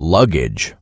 luggage.